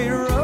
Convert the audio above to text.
be wrong.